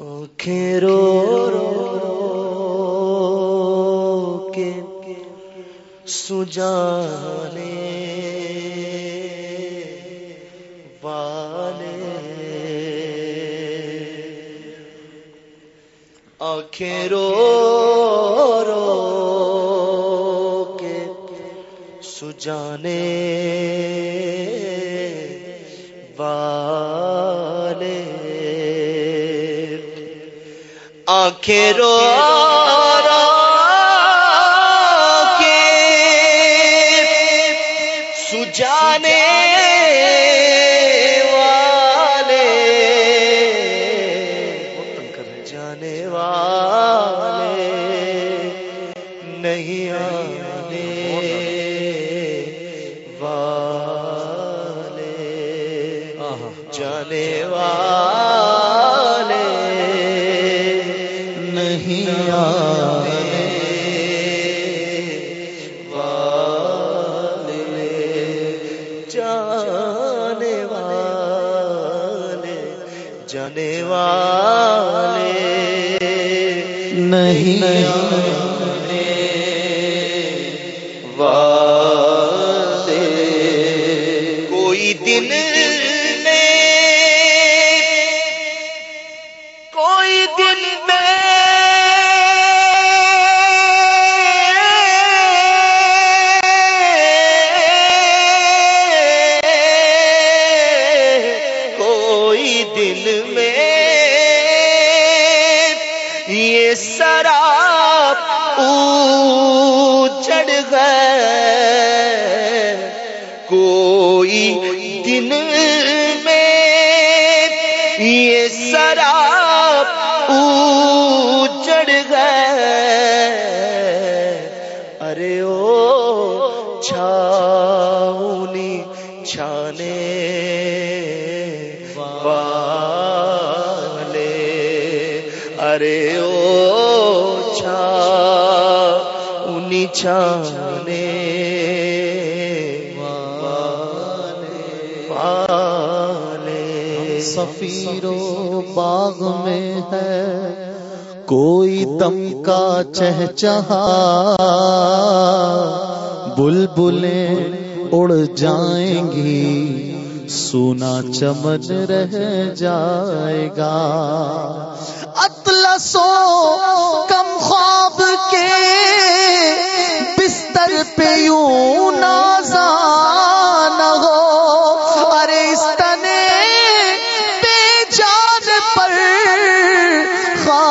آنکھیں رو رو کے سجانے والے۔ آنکھیں رو رو کے سجانے والے۔ آنکھیں رو رو کے سجانے والے جانے والے نہیں آنے والے جانے والے جانے والے نہیں والے۔ کوئی دن چڑھ کوئی دن میں یہ سراب چڑھ گئے ارے او چھاؤنی چھانے والے۔ ارے او چھا انی چھانے والے سفیرو باغ میں ہے کوئی دم کا چہچہا بلبلیں اڑ جائیں گی، سونا چمن رہ جائے گا۔ اطلسو کم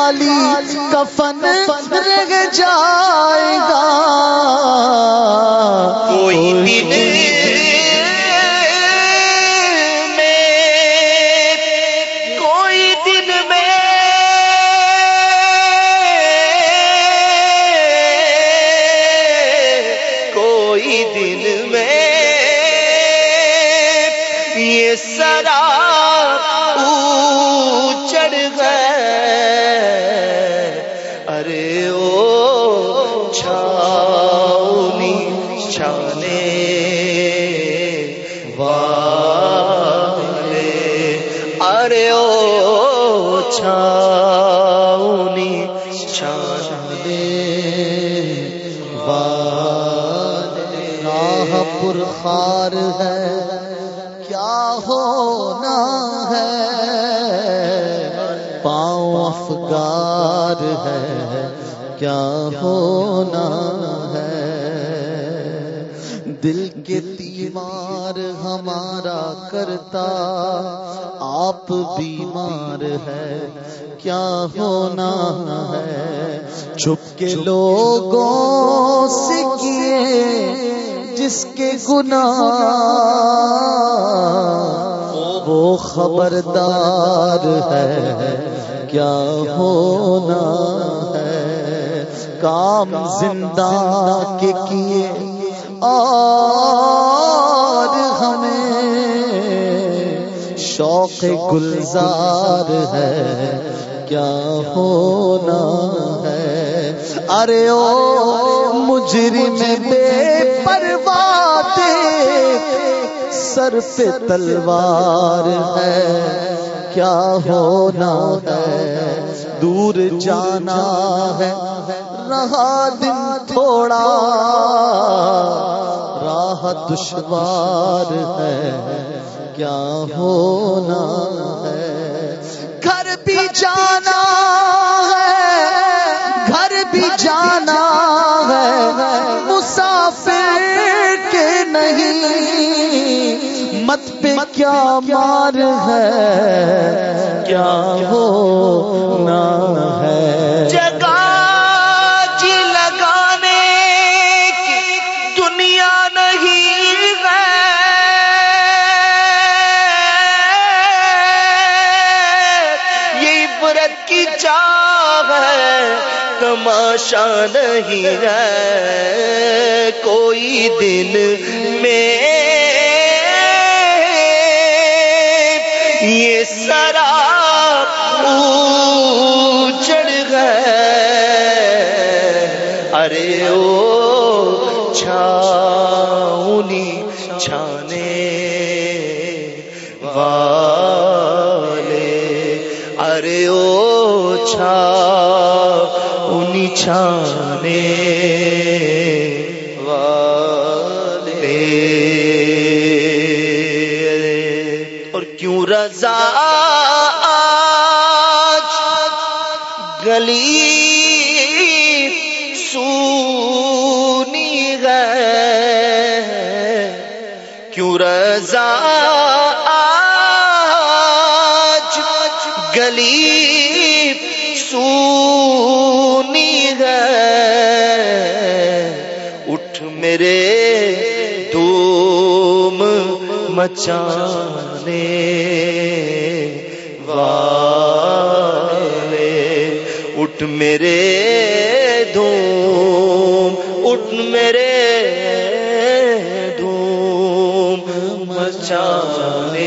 خالی کفن رہ جائے گا۔ کوئی دن میں کوئی دن میں کوئی دن میں یہ سرا راہ پرخار ہے کیا ہونا ہے؟ پاؤں افگار ہے کیا ہونا ہے؟ دل کے تیمار ہمارا کرتا آپ بیمار ہے کیا ہونا ہے؟ چھپ کے لوگوں سے کیے جس کے گناہ، وہ خبردار ہے۔ کیا ہونا ہے؟ کام زندہ کے کیے اور ہمیں۔ شوق گلزار ہے۔ کیا ہونا ہے؟ ارے او مجرم بے پرواتے سر پہ تلوار ہے۔ کیا ہونا ہے؟ دور جانا ہے۔ رہا دن تھوڑا، راہ دشوار ہے۔ کیا ہونا ہے؟ گھر بھی جانا کیا مار ہے؟ کیا ہونا ہے؟ جگہ جی لگانے کی دنیا نہیں ہے۔ یہ عبرت کی چاہ ہے، تماشا نہیں ہے۔ کوئی دن میں والے ارے او چھاؤنی چھانے والے۔ اور کیوں رضا آج گلی سونی گئے کیوں رضا آج گلی سونی گئے اٹھ میرے دوم مچانے والے۔ اٹھ میرے دھوم، اٹھ میرے دھوم